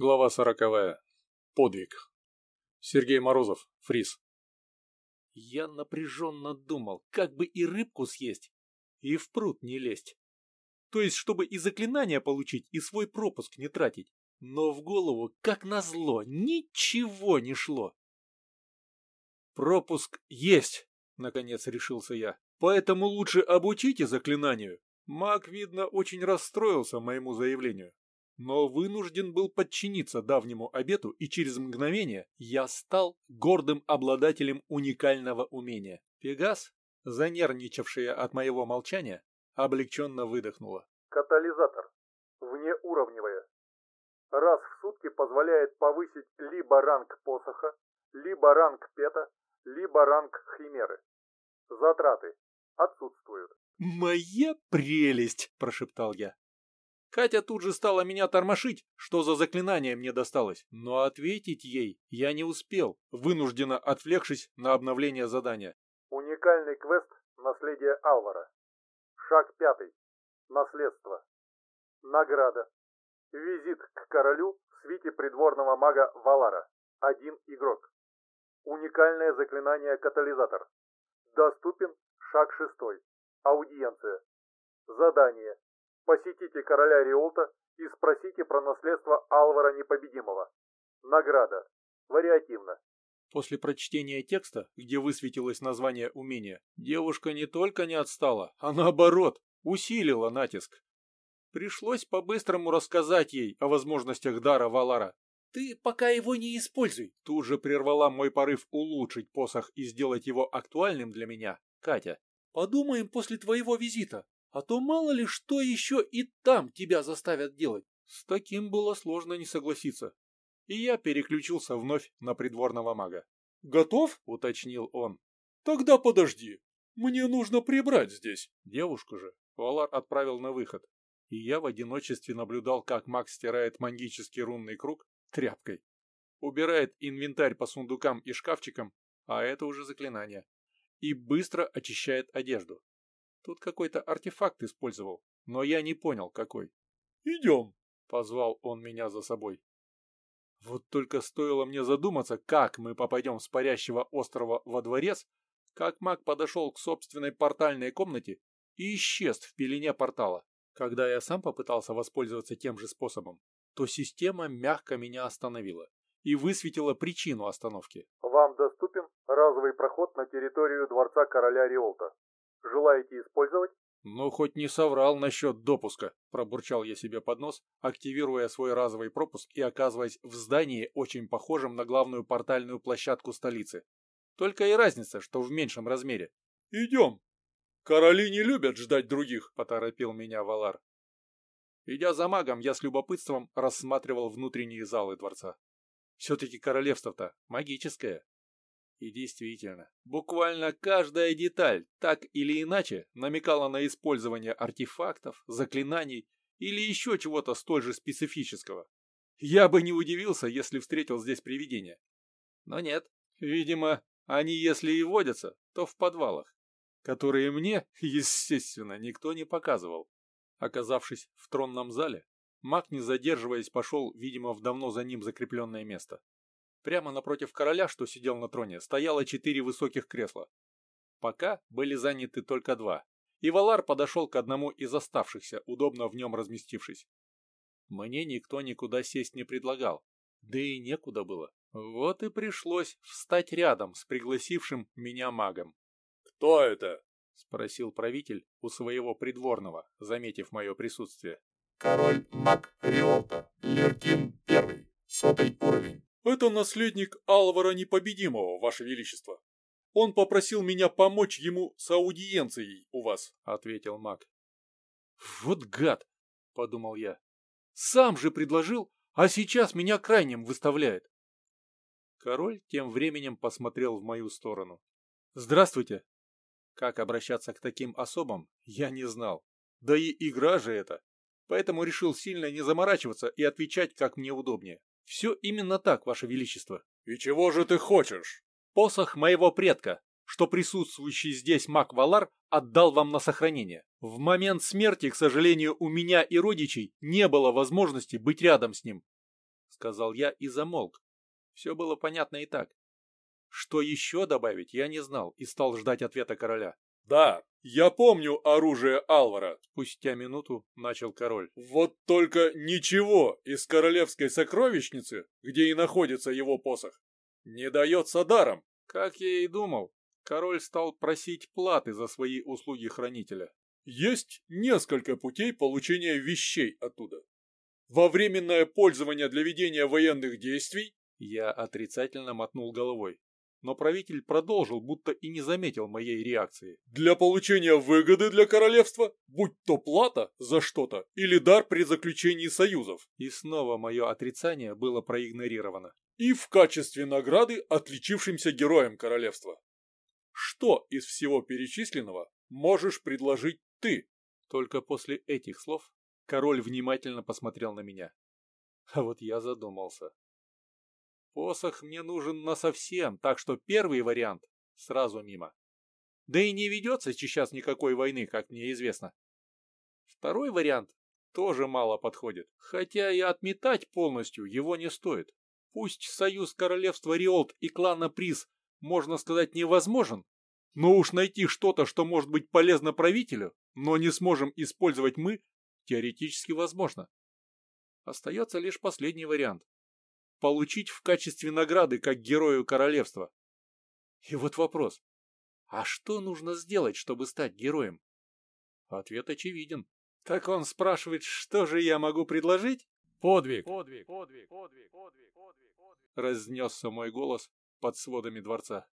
Глава сороковая. Подвиг. Сергей Морозов, Фриз. Я напряженно думал, как бы и рыбку съесть, и в пруд не лезть. То есть, чтобы и заклинания получить, и свой пропуск не тратить. Но в голову, как назло, ничего не шло. Пропуск есть, наконец решился я. Поэтому лучше обучите заклинанию. Маг, видно, очень расстроился моему заявлению но вынужден был подчиниться давнему обету, и через мгновение я стал гордым обладателем уникального умения. Пегас, занервничавшая от моего молчания, облегченно выдохнула. Катализатор. Внеуровневая. Раз в сутки позволяет повысить либо ранг посоха, либо ранг пета, либо ранг химеры. Затраты отсутствуют. «Моя прелесть!» – прошептал я. Катя тут же стала меня тормошить, что за заклинание мне досталось. Но ответить ей я не успел, вынужденно отвлекшись на обновление задания. Уникальный квест «Наследие Алвара». Шаг пятый. Наследство. Награда. Визит к королю в свите придворного мага Валара. Один игрок. Уникальное заклинание «Катализатор». Доступен шаг шестой. Аудиенция. Задание. Посетите короля Риолта и спросите про наследство Алвара Непобедимого. Награда. Вариативно. После прочтения текста, где высветилось название умения, девушка не только не отстала, а наоборот, усилила натиск. Пришлось по-быстрому рассказать ей о возможностях дара Валара. «Ты пока его не используй!» Тут же прервала мой порыв улучшить посох и сделать его актуальным для меня, Катя. «Подумаем после твоего визита. А то мало ли что еще и там тебя заставят делать. С таким было сложно не согласиться. И я переключился вновь на придворного мага. «Готов?» — уточнил он. «Тогда подожди. Мне нужно прибрать здесь». Девушку же Валар отправил на выход. И я в одиночестве наблюдал, как маг стирает магический рунный круг тряпкой. Убирает инвентарь по сундукам и шкафчикам, а это уже заклинание. И быстро очищает одежду. Тут какой-то артефакт использовал, но я не понял, какой. «Идем!» — позвал он меня за собой. Вот только стоило мне задуматься, как мы попадем с парящего острова во дворец, как маг подошел к собственной портальной комнате и исчез в пелене портала. Когда я сам попытался воспользоваться тем же способом, то система мягко меня остановила и высветила причину остановки. Вам доступен разовый проход на территорию дворца короля Риолта. Желаете использовать? Ну, хоть не соврал насчет допуска, пробурчал я себе под нос, активируя свой разовый пропуск и оказываясь в здании, очень похожем на главную портальную площадку столицы. Только и разница, что в меньшем размере. «Идем! Короли не любят ждать других!» – поторопил меня Валар. Идя за магом, я с любопытством рассматривал внутренние залы дворца. Все-таки королевство-то магическое. И действительно, буквально каждая деталь так или иначе намекала на использование артефактов, заклинаний или еще чего-то столь же специфического. Я бы не удивился, если встретил здесь привидения. Но нет, видимо, они если и водятся, то в подвалах, которые мне, естественно, никто не показывал. Оказавшись в тронном зале, маг, не задерживаясь, пошел, видимо, в давно за ним закрепленное место. Прямо напротив короля, что сидел на троне, стояло четыре высоких кресла. Пока были заняты только два, и Валар подошел к одному из оставшихся, удобно в нем разместившись. Мне никто никуда сесть не предлагал, да и некуда было. Вот и пришлось встать рядом с пригласившим меня магом. «Кто это?» — спросил правитель у своего придворного, заметив мое присутствие. «Король маг Риолта, Леркин Первый, сотый уровень». «Это наследник Алвара Непобедимого, Ваше Величество. Он попросил меня помочь ему с аудиенцией у вас», — ответил маг. «Вот гад!» — подумал я. «Сам же предложил, а сейчас меня крайним выставляет». Король тем временем посмотрел в мою сторону. «Здравствуйте!» Как обращаться к таким особам, я не знал. Да и игра же это. Поэтому решил сильно не заморачиваться и отвечать, как мне удобнее. «Все именно так, Ваше Величество». «И чего же ты хочешь?» «Посох моего предка, что присутствующий здесь маг Валар отдал вам на сохранение. В момент смерти, к сожалению, у меня и родичей не было возможности быть рядом с ним. — сказал я и замолк. Все было понятно и так. Что еще добавить, я не знал и стал ждать ответа короля. «Да, я помню оружие Алвара», — спустя минуту начал король. «Вот только ничего из королевской сокровищницы, где и находится его посох, не дается даром». Как я и думал, король стал просить платы за свои услуги хранителя. Есть несколько путей получения вещей оттуда. Во временное пользование для ведения военных действий я отрицательно мотнул головой но правитель продолжил, будто и не заметил моей реакции. «Для получения выгоды для королевства, будь то плата за что-то или дар при заключении союзов». И снова мое отрицание было проигнорировано. «И в качестве награды отличившимся героям королевства. Что из всего перечисленного можешь предложить ты?» Только после этих слов король внимательно посмотрел на меня. А вот я задумался. Посох мне нужен насовсем, так что первый вариант сразу мимо. Да и не ведется сейчас никакой войны, как мне известно. Второй вариант тоже мало подходит, хотя и отметать полностью его не стоит. Пусть союз королевства Риолт и клана Приз, можно сказать, невозможен, но уж найти что-то, что может быть полезно правителю, но не сможем использовать мы, теоретически возможно. Остается лишь последний вариант получить в качестве награды как герою королевства. И вот вопрос. А что нужно сделать, чтобы стать героем? Ответ очевиден. Так он спрашивает, что же я могу предложить? Подвиг. Подвиг. Подвиг. Подвиг. Подвиг. Подвиг. Разнесся мой голос под сводами дворца.